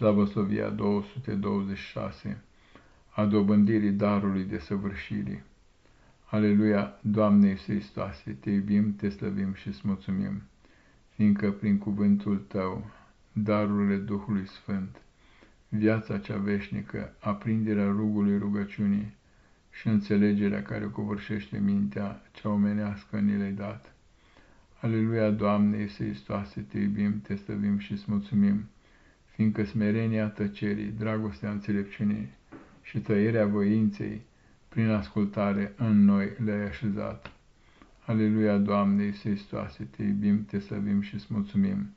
Slavosovia 226 a dobândirii darului de săvârșirii. Aleluia, Doamne Iisus Hristoase, Te iubim, Te slăvim și îți mulțumim, fiindcă prin cuvântul Tău, darurile Duhului Sfânt, viața cea veșnică, aprinderea rugului rugăciunii și înțelegerea care covârșește mintea cea omenească ni le-ai dat. Aleluia, Doamne Iisus Hristoase, Te iubim, Te slăvim și îți mulțumim, fiindcă smerenia tăcerii, dragostea înțelepciunii și tăierea voinței prin ascultare în noi le-ai așezat. Aleluia, Doamne Iisuse Te iubim, Te slăvim și îți mulțumim,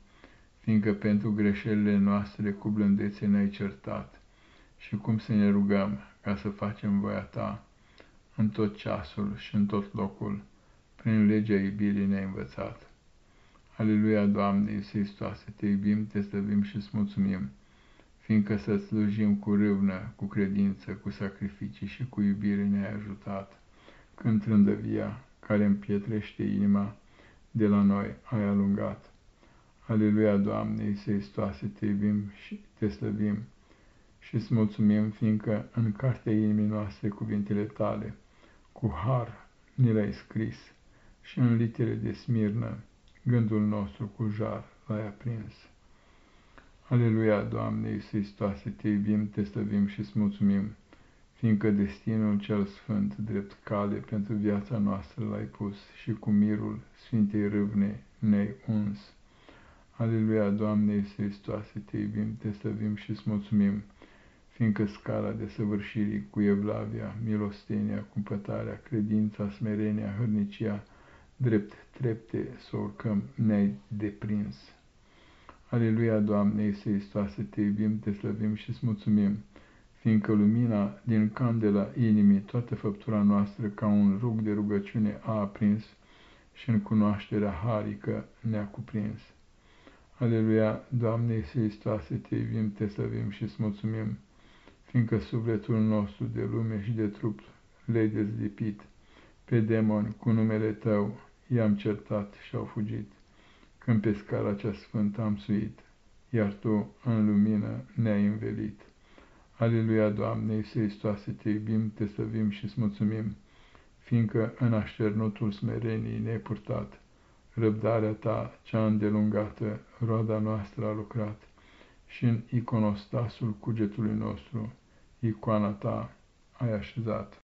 fiindcă pentru greșelile noastre cu blândețe ne-ai certat și cum să ne rugăm ca să facem voia Ta în tot ceasul și în tot locul, prin legea iubirii ne-ai învățat. Aleluia, Doamne Iisuse Te iubim, Te slăvim și îți mulțumim, fiindcă să slujim cu râvnă, cu credință, cu sacrificii și cu iubire ne-ai ajutat, când trândăvia care împietrește inima de la noi ai alungat. Aleluia, Doamne, Iisuse Te iubim și Te slăvim și îți mulțumim, fiindcă în cartea inimii noastre cuvintele Tale, cu har, ni le-ai scris și în litere de smirnă, gândul nostru cu jar l-ai aprins. Aleluia, Doamne Iisuse, Te iubim, Te slăvim și îți mulțumim, fiindcă destinul cel sfânt, drept cale pentru viața noastră l-ai pus și cu mirul Sfintei Râvne ne-ai uns. Aleluia, Doamne Iisuse, Te iubim, Te slăvim și îți mulțumim, fiindcă scala de săvârșirii cu evlavia, milostenia, cumpătarea, credința, smerenia, hărnicia, drept trepte să urcăm, ne-ai deprins. Aleluia, Doamne, Iisuse Hristoase, Te iubim, Te slăvim și îți mulțumim, fiindcă lumina din candela inimii toată făptura noastră ca un rug de rugăciune a aprins și în cunoașterea harică ne-a cuprins. Aleluia, Doamne Iisuse Hristoase, Te iubim, Te slăvim și îți mulțumim, fiindcă sufletul nostru de lume și de trup le-ai dezlipit, pe demoni cu numele Tău i-am certat și au fugit când pe scara cea sfântă am suit, iar Tu în lumină ne-ai învelit. Aleluia, Doamne, Iisuse Hristoase, Te iubim, Te slăvim și îți mulțumim, fiindcă în așternutul smerenii ne-ai purtat, răbdarea Ta cea îndelungată, roada noastră a lucrat, și în iconostasul cugetului nostru, icoana Ta ai așezat.